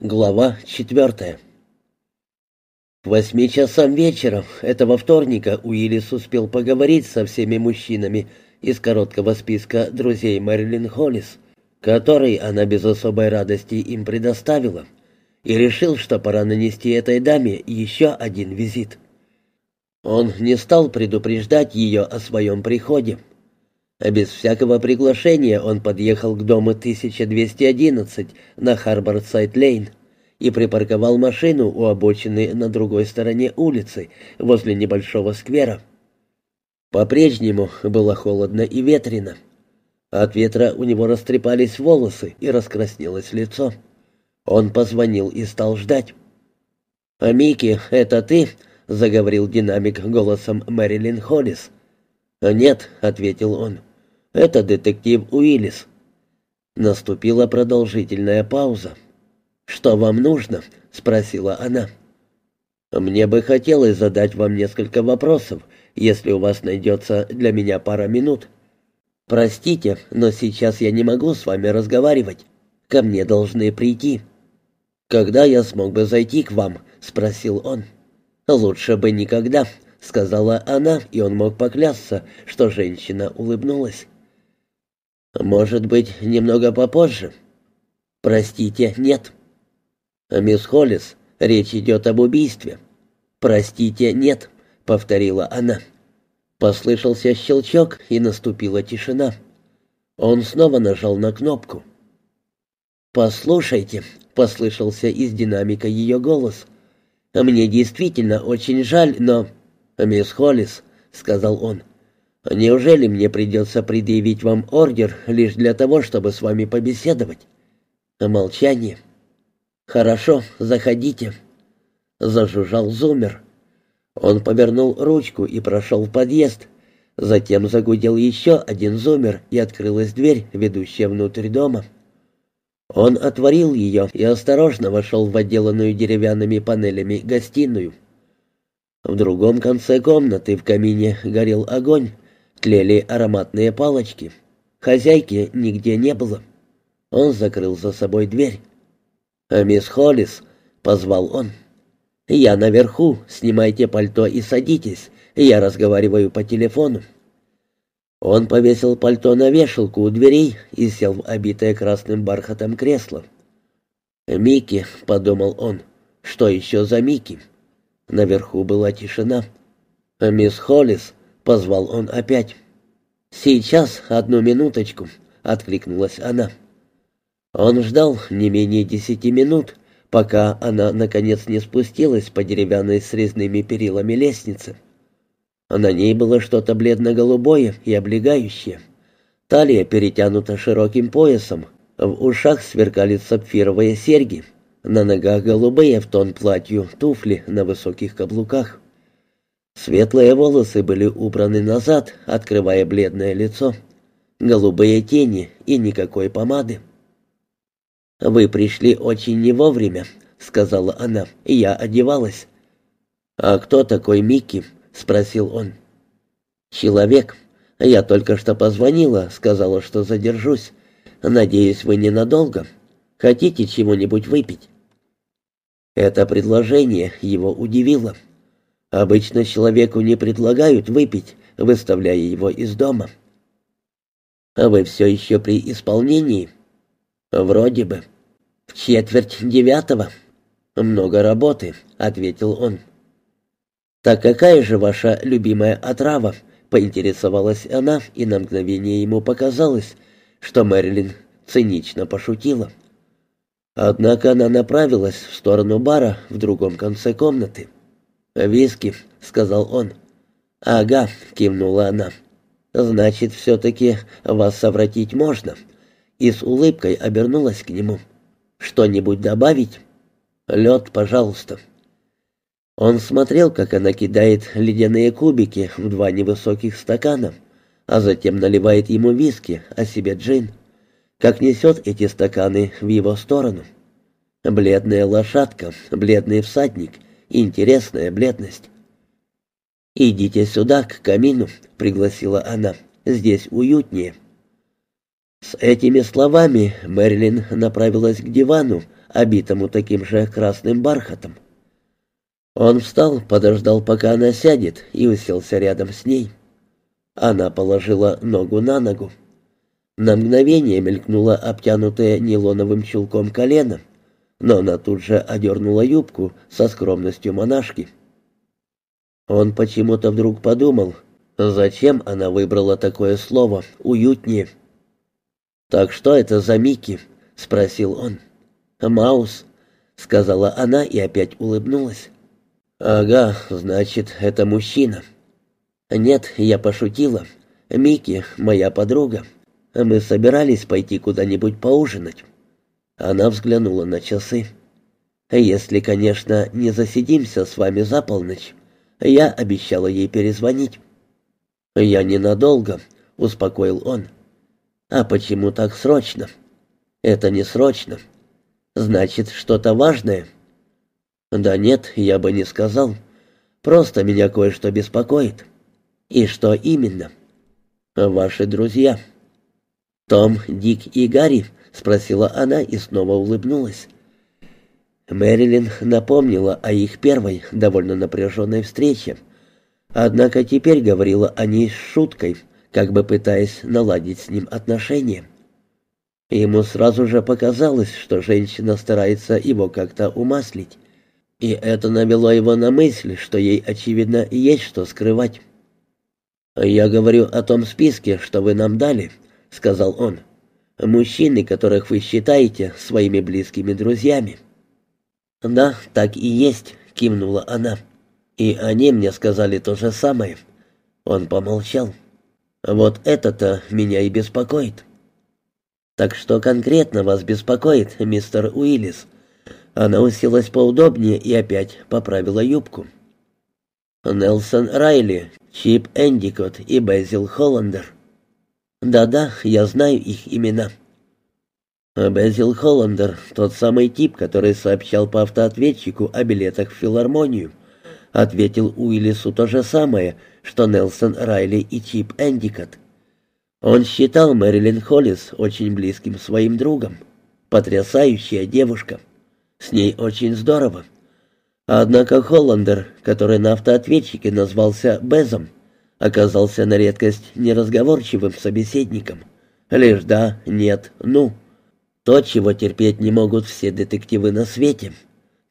Глава четвертая. К восьми часам вечера этого вторника Уиллис успел поговорить со всеми мужчинами из короткого списка друзей Мэрилин Холлис, который она без особой радости им предоставила, и решил, что пора нанести этой даме еще один визит. Он не стал предупреждать ее о своем приходе. Без всякого приглашения он подъехал к дому 1211 на Харборсайд-Лейн и припарковал машину у обочины на другой стороне улицы, возле небольшого сквера. По-прежнему было холодно и ветрено. От ветра у него растрепались волосы и раскраснелось лицо. Он позвонил и стал ждать. «А Микки, это ты?» — заговорил динамик голосом Мэрилин Холлис. «Нет», — ответил он. Это детектив Уиллис». Наступила продолжительная пауза. «Что вам нужно?» — спросила она. «Мне бы хотелось задать вам несколько вопросов, если у вас найдется для меня пара минут. Простите, но сейчас я не могу с вами разговаривать. Ко мне должны прийти». «Когда я смог бы зайти к вам?» — спросил он. «Лучше бы никогда», — сказала она, и он мог поклясться, что женщина улыбнулась. «Может быть, немного попозже?» «Простите, нет». «Мисс Холлис, речь идет об убийстве». «Простите, нет», — повторила она. Послышался щелчок, и наступила тишина. Он снова нажал на кнопку. «Послушайте», — послышался из динамика ее голос. «Мне действительно очень жаль, но...» «Мисс Холлис», — сказал он, Неужели мне придется предъявить вам ордер лишь для того, чтобы с вами побеседовать? Молчание. Хорошо, заходите. Зажужжал зумер. Он повернул ручку и прошел в подъезд. Затем загудел еще один зумер, и открылась дверь, ведущая внутрь дома. Он отворил ее и осторожно вошел в отделанную деревянными панелями гостиную. В другом конце комнаты в камине горел огонь, Тлели ароматные палочки. Хозяйки нигде не было. Он закрыл за собой дверь. «А «Мисс Холлис», — позвал он. «Я наверху, снимайте пальто и садитесь, я разговариваю по телефону». Он повесил пальто на вешалку у дверей и сел в обитое красным бархатом кресло. «Микки», — подумал он, — «что еще за Микки?» Наверху была тишина. «Мисс Холлис», — позвал он опять. «Сейчас, одну минуточку», — откликнулась она. Он ждал не менее десяти минут, пока она, наконец, не спустилась по деревянной с резными перилами лестницы. На ней было что-то бледно-голубое и облегающее. Талия перетянута широким поясом, в ушах сверкали сапфировые серьги, на ногах голубые в тон платью туфли на высоких каблуках. Светлые волосы были убраны назад, открывая бледное лицо. Голубые тени и никакой помады. «Вы пришли очень не вовремя», — сказала она, — «я одевалась». «А кто такой Микки?» — спросил он. «Человек. Я только что позвонила, сказала, что задержусь. Надеюсь, вы ненадолго. Хотите чего-нибудь выпить?» Это предложение его удивило. Обычно человеку не предлагают выпить, выставляя его из дома. А вы все еще при исполнении? Вроде бы. В четверть девятого. Много работы, ответил он. Так какая же ваша любимая отрава? Поинтересовалась она, и на мгновение ему показалось, что Мэрилин цинично пошутила. Однако она направилась в сторону бара в другом конце комнаты. «Виски», — сказал он. «Ага», — кивнула она. «Значит, все-таки вас совратить можно». И с улыбкой обернулась к нему. «Что-нибудь добавить?» «Лед, пожалуйста». Он смотрел, как она кидает ледяные кубики в два невысоких стакана, а затем наливает ему виски, а себе джин. Как несет эти стаканы в его сторону. Бледная лошадка, бледный всадник — интересная бледность. «Идите сюда, к камину», — пригласила она. «Здесь уютнее». С этими словами Мэрилин направилась к дивану, обитому таким же красным бархатом. Он встал, подождал, пока она сядет, и уселся рядом с ней. Она положила ногу на ногу. На мгновение мелькнула обтянутая нейлоновым чулком колено, но она тут же одернула юбку со скромностью монашки. Он почему-то вдруг подумал, зачем она выбрала такое слово «уютнее». «Так что это за Микки?» — спросил он. «Маус», — сказала она и опять улыбнулась. «Ага, значит, это мужчина». «Нет, я пошутила. Микки — моя подруга. Мы собирались пойти куда-нибудь поужинать». Она взглянула на часы. «Если, конечно, не засидимся с вами за полночь. Я обещала ей перезвонить». «Я ненадолго», — успокоил он. «А почему так срочно?» «Это не срочно. Значит, что-то важное?» «Да нет, я бы не сказал. Просто меня кое-что беспокоит». «И что именно?» «Ваши друзья». «Том, Дик и Гарри?» — спросила она и снова улыбнулась. Мэрилин напомнила о их первой, довольно напряженной встрече. Однако теперь говорила о ней с шуткой, как бы пытаясь наладить с ним отношения. Ему сразу же показалось, что женщина старается его как-то умаслить. И это навело его на мысль, что ей, очевидно, есть что скрывать. «Я говорю о том списке, что вы нам дали», — сказал он. «Мужчины, которых вы считаете своими близкими друзьями». «Да, так и есть», — кивнула она. «И они мне сказали то же самое». Он помолчал. «Вот это-то меня и беспокоит». «Так что конкретно вас беспокоит, мистер Уиллис?» Она уселась поудобнее и опять поправила юбку. «Нелсон Райли, Чип Эндикот и Безил Холландер». «Да-да, я знаю их имена». Безил Холландер — тот самый тип, который сообщал по автоответчику о билетах в филармонию. Ответил Уиллису то же самое, что Нелсон Райли и Чип Эндикот. Он считал Мэрилин Холлис очень близким своим другом. Потрясающая девушка. С ней очень здорово. Однако Холландер, который на автоответчике назвался Безом, оказался на редкость неразговорчивым собеседником. Лишь да, нет, ну. То, чего терпеть не могут все детективы на свете.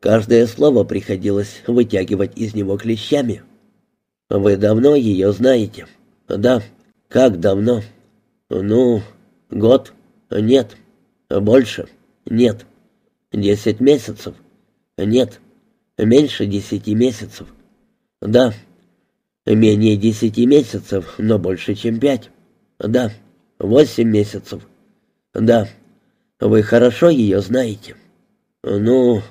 Каждое слово приходилось вытягивать из него клещами. «Вы давно ее знаете?» «Да». «Как давно?» «Ну, год?» «Нет». «Больше?» «Нет». «Десять месяцев?» «Нет». «Меньше десяти месяцев?» «Да». «Менее десяти месяцев, но больше, чем пять?» «Да». «Восемь месяцев?» «Да». «Вы хорошо ее знаете?» «Ну,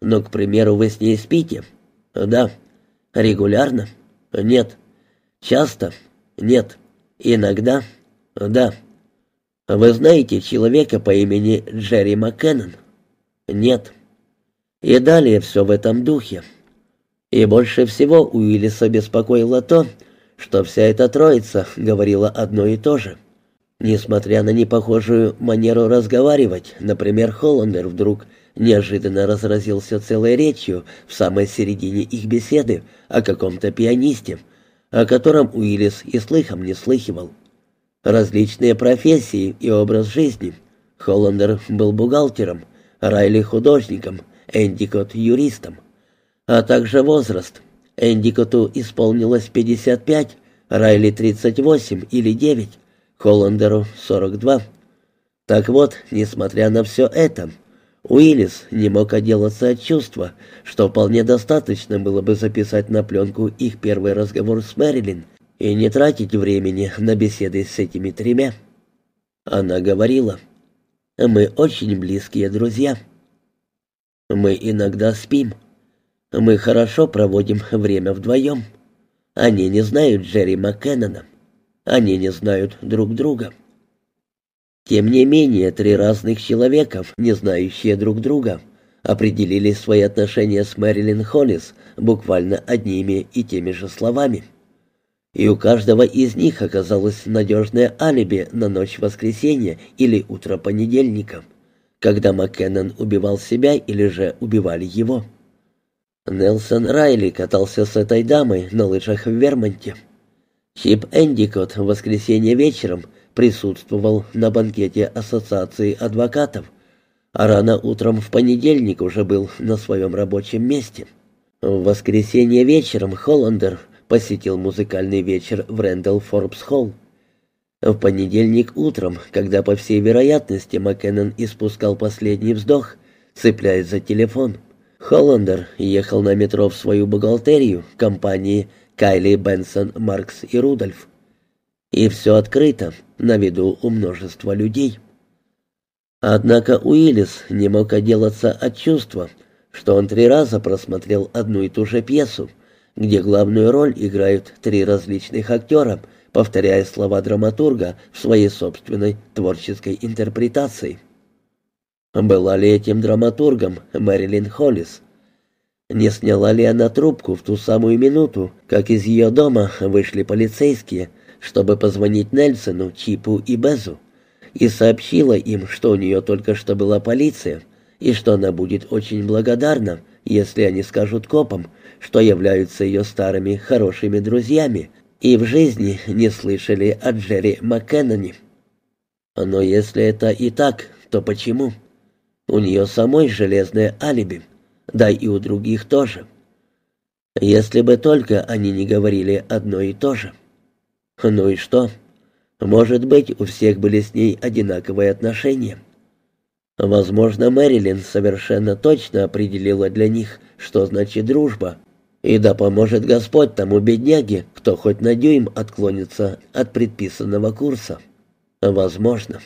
ну, к примеру, вы с ней спите?» «Да». «Регулярно?» «Нет». «Часто?» «Нет». «Иногда?» «Да». «Вы знаете человека по имени Джерри Маккеннон?» «Нет». И далее все в этом духе. И больше всего Уиллиса беспокоило то, что вся эта троица говорила одно и то же. Несмотря на непохожую манеру разговаривать, например, Холландер вдруг неожиданно разразился целой речью в самой середине их беседы о каком-то пианисте, о котором Уиллис и слыхом не слыхивал. Различные профессии и образ жизни. Холландер был бухгалтером, Райли художником, Эндикот юристом. А также возраст. Эндикоту исполнилось 55, Райли 38 или 9, Холландеру 42. Так вот, несмотря на все это, Уиллис не мог отделаться от чувства, что вполне достаточно было бы записать на пленку их первый разговор с Мэрилин и не тратить времени на беседы с этими тремя. Она говорила, «Мы очень близкие друзья. Мы иногда спим. Мы хорошо проводим время вдвоем. Они не знают Джерри Маккеннона. Они не знают друг друга». Тем не менее, три разных человека, не знающие друг друга, определили свои отношения с Мэрилин Холлис буквально одними и теми же словами. И у каждого из них оказалось надежное алиби на ночь воскресенья или утро понедельника. когда Маккеннон убивал себя или же убивали его. Нелсон Райли катался с этой дамой на лыжах в Вермонте. Чип Эндикот в воскресенье вечером присутствовал на банкете Ассоциации адвокатов, а рано утром в понедельник уже был на своем рабочем месте. В воскресенье вечером Холландер посетил музыкальный вечер в Рэндалл Форбс Холл. В понедельник утром, когда по всей вероятности Маккеннон испускал последний вздох, цепляясь за телефон, Холландер ехал на метро в свою бухгалтерию компании Кайли, Бенсон, Маркс и Рудольф. И все открыто, на виду у множества людей. Однако Уиллис не мог отделаться от чувства, что он три раза просмотрел одну и ту же пьесу, где главную роль играют три различных актера, повторяя слова драматурга в своей собственной творческой интерпретации. Была ли этим драматургом Мэрилин Холлис? Не сняла ли она трубку в ту самую минуту, как из ее дома вышли полицейские, чтобы позвонить Нельсону, Чипу и Безу, и сообщила им, что у нее только что была полиция, и что она будет очень благодарна, если они скажут копам, что являются ее старыми хорошими друзьями и в жизни не слышали о Джерри Маккенноне. Но если это и так, то почему? У нее самой железное алиби да и у других тоже. Если бы только они не говорили одно и то же. Ну и что? Может быть, у всех были с ней одинаковые отношения. Возможно, Мэрилин совершенно точно определила для них, что значит дружба. И да поможет Господь тому бедняге, кто хоть на дюйм отклонится от предписанного курса. Возможно.